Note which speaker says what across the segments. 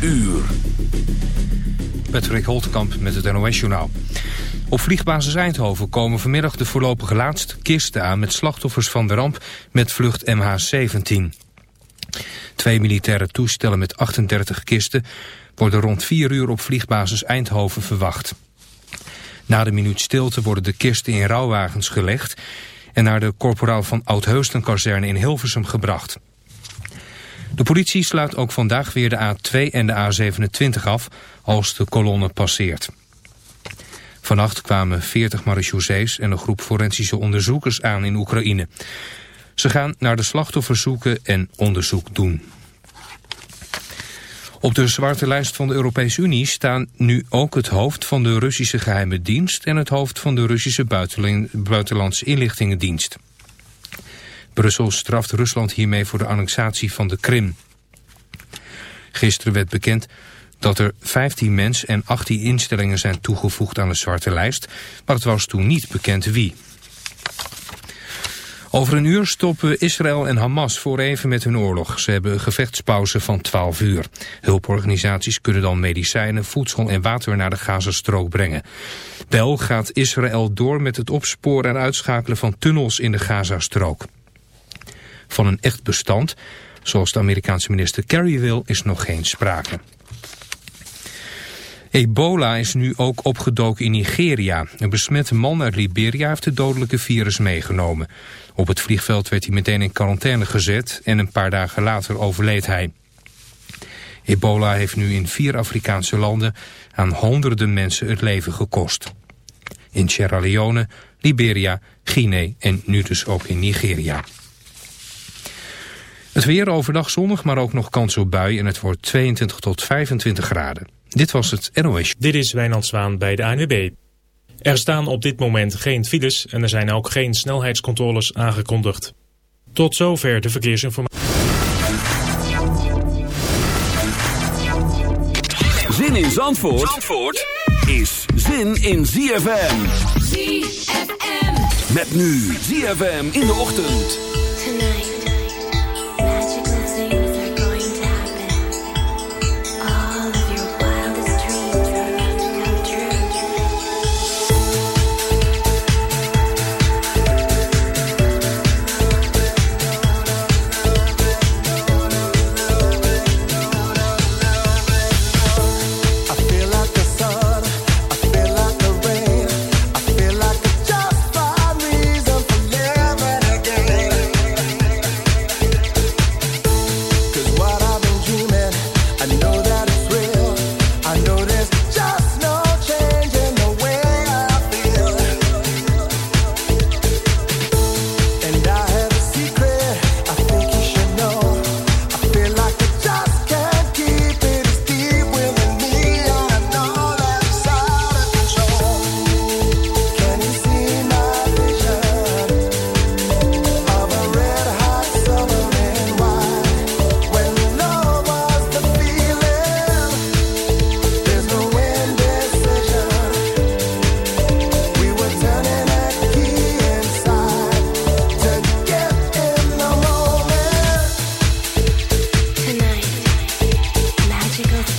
Speaker 1: uur.
Speaker 2: Patrick Holtkamp met het NOS-journaal. Op vliegbasis Eindhoven komen vanmiddag de voorlopige laatste kisten aan... met slachtoffers van de ramp met vlucht MH17. Twee militaire toestellen met 38 kisten... worden rond 4 uur op vliegbasis Eindhoven verwacht. Na de minuut stilte worden de kisten in rouwwagens gelegd... en naar de corporaal van Oudheusden-kazerne in Hilversum gebracht... De politie sluit ook vandaag weer de A2 en de A27 af als de kolonne passeert. Vannacht kwamen 40 marechaussees en een groep forensische onderzoekers aan in Oekraïne. Ze gaan naar de slachtoffers zoeken en onderzoek doen. Op de zwarte lijst van de Europese Unie staan nu ook het hoofd van de Russische geheime dienst en het hoofd van de Russische buitenlandse inlichtingendienst. Brussel straft Rusland hiermee voor de annexatie van de Krim. Gisteren werd bekend dat er 15 mensen en 18 instellingen zijn toegevoegd aan de zwarte lijst, maar het was toen niet bekend wie. Over een uur stoppen Israël en Hamas voor even met hun oorlog. Ze hebben een gevechtspauze van 12 uur. Hulporganisaties kunnen dan medicijnen, voedsel en water naar de Gazastrook brengen. Wel gaat Israël door met het opsporen en uitschakelen van tunnels in de Gazastrook. Van een echt bestand, zoals de Amerikaanse minister Kerry wil, is nog geen sprake. Ebola is nu ook opgedoken in Nigeria. Een besmette man uit Liberia heeft het dodelijke virus meegenomen. Op het vliegveld werd hij meteen in quarantaine gezet en een paar dagen later overleed hij. Ebola heeft nu in vier Afrikaanse landen aan honderden mensen het leven gekost. In Sierra Leone, Liberia, Guinea en nu dus ook in Nigeria. Het weer overdag zonnig, maar ook nog kans op bui en het wordt 22 tot 25 graden. Dit was het NOS.
Speaker 3: Dit is Wijnand Zwaan bij de ANWB. Er staan op dit moment geen files en er zijn ook geen snelheidscontroles aangekondigd. Tot zover de verkeersinformatie.
Speaker 1: Zin in Zandvoort, Zandvoort is zin in ZFM. ZFM. Met nu ZFM in de ochtend.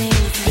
Speaker 4: things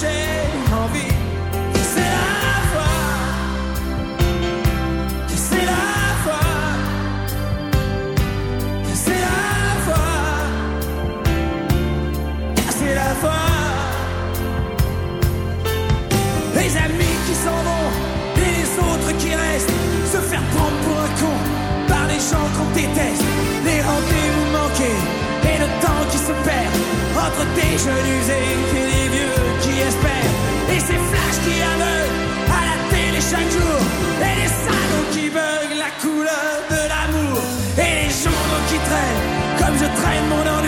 Speaker 5: J'ai envie, c'est la voix. C'est la voix. C'est la voix. C'est la voix. Les amis qui s'en vont les autres qui restent. Se faire prendre pour un con par les gens qu'on déteste. Les rendez-vous manqués et le temps qui se perd entre des jeunes usés et les vieux Et ces flashs qui aveuglent à la télé chaque jour. Et les salauds qui veulent la couleur de l'amour. Et les journaux qui traînent comme je traîne mon ennui.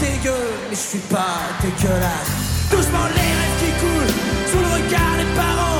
Speaker 5: Mais je suis pas dégueulasse. Doucement les rêves qui coulent sous le regard des parents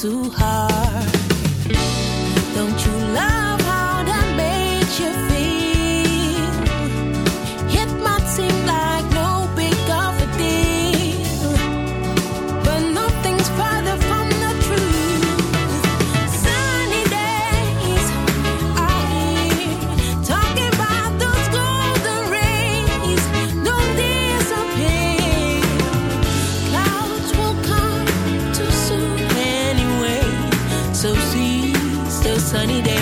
Speaker 4: too hard sunny
Speaker 6: day.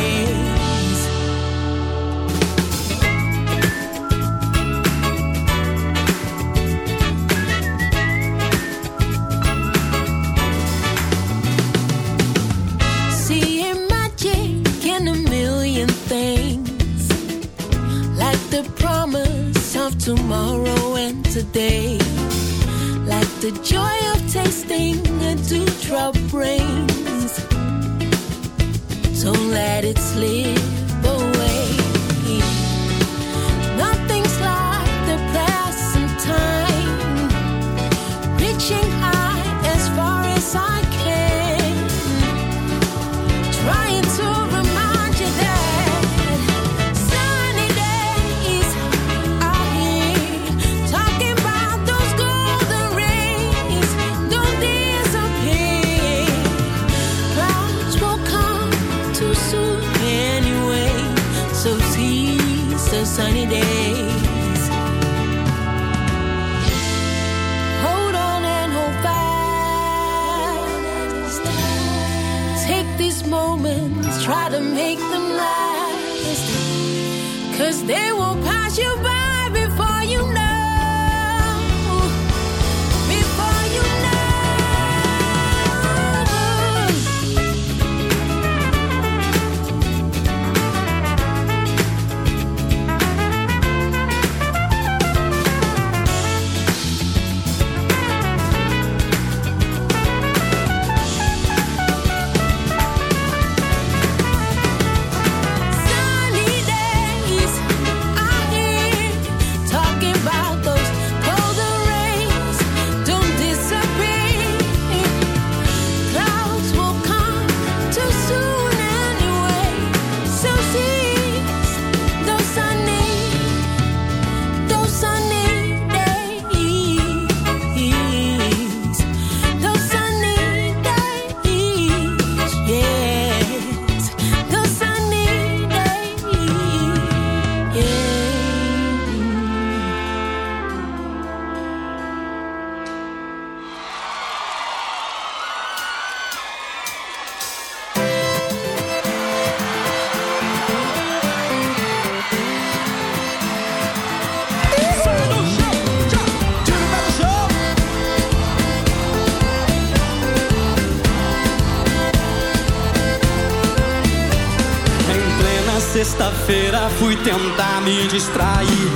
Speaker 6: tentar me distrair.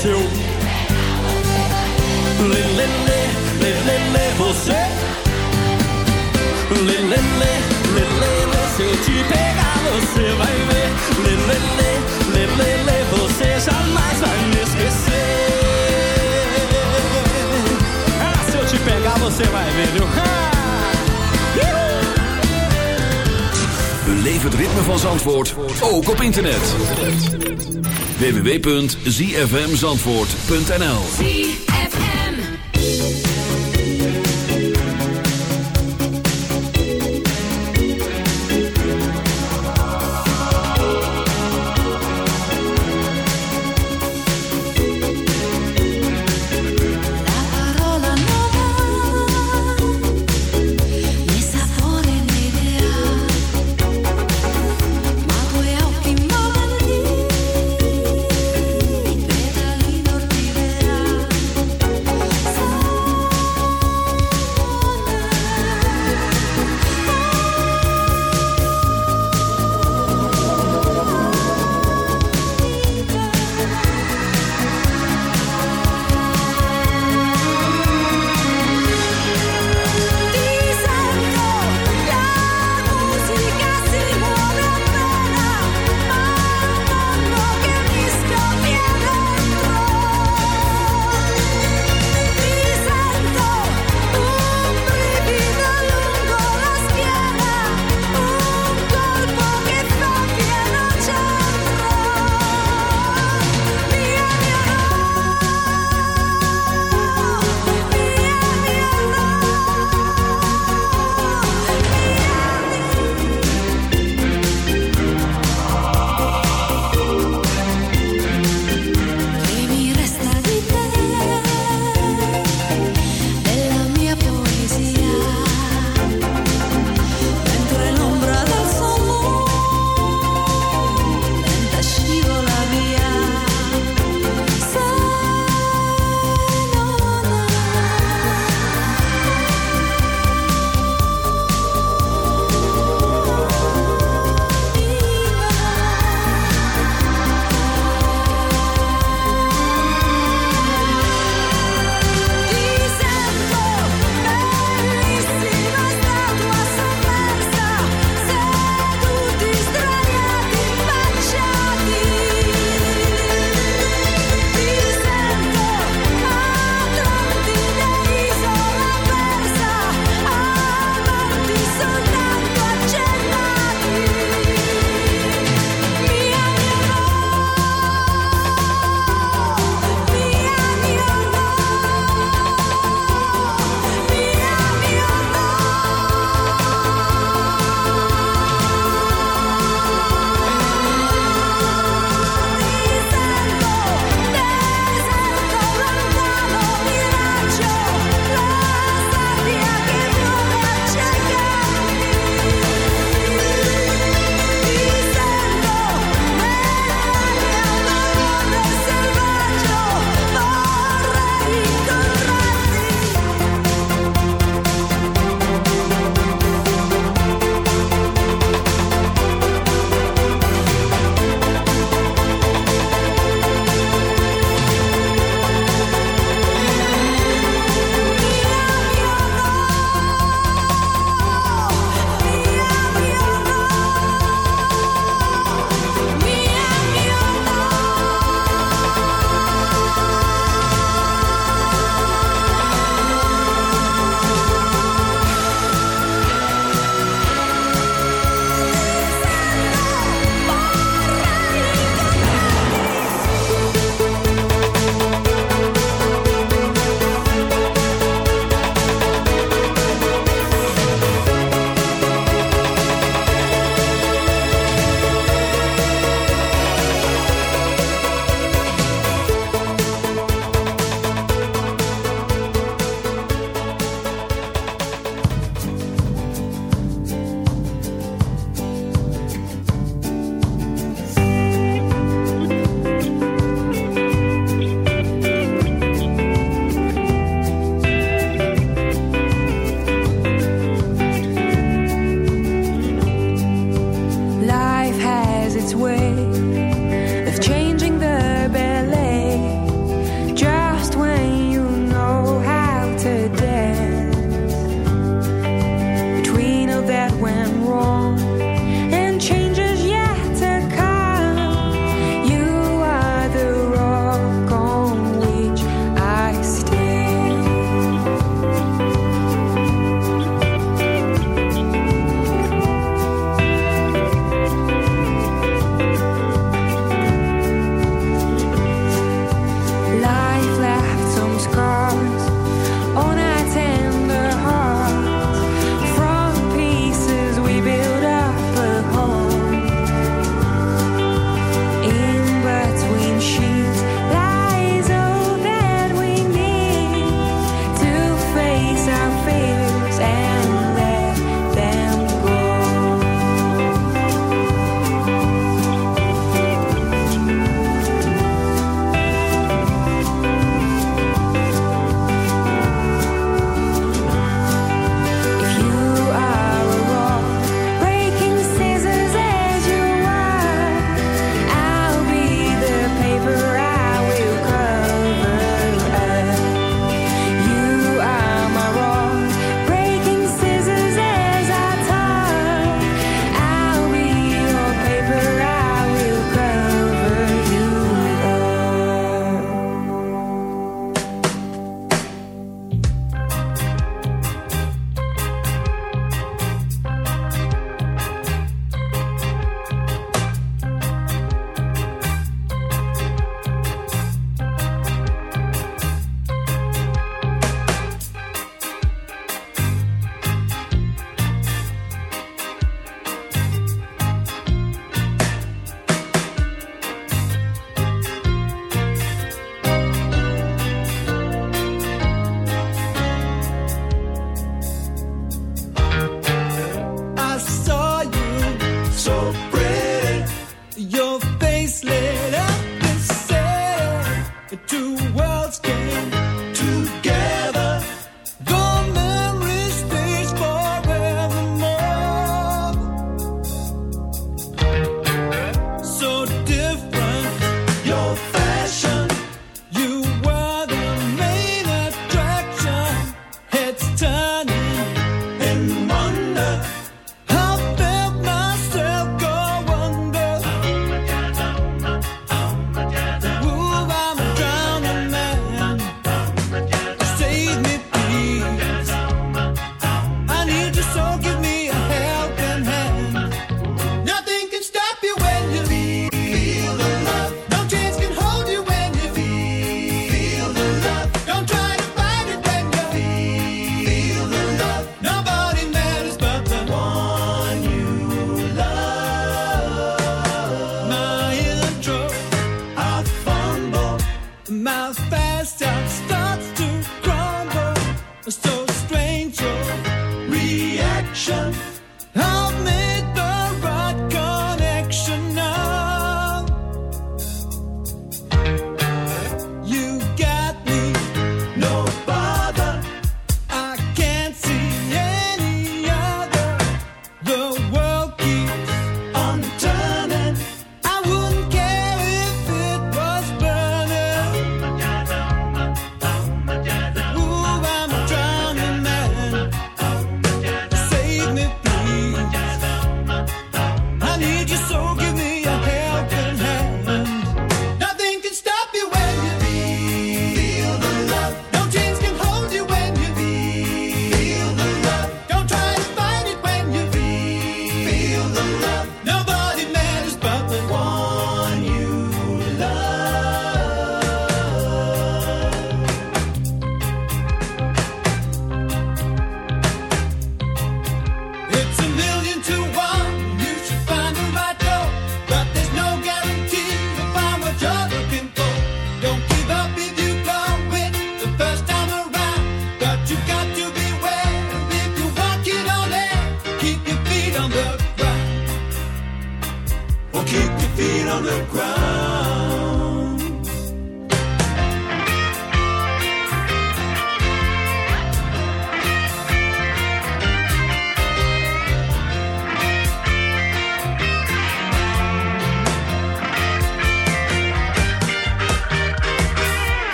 Speaker 6: seu little lê, lê, lê, little você little little lê, se eu te pegar você vai ver Lê, little little você jamais vai me esquecer Ah, se eu te pegar você vai ver, viu?
Speaker 4: Beleef ritme van Zandvoort, ook op internet www.zfmzandvoort.nl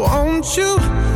Speaker 7: won't you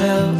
Speaker 1: help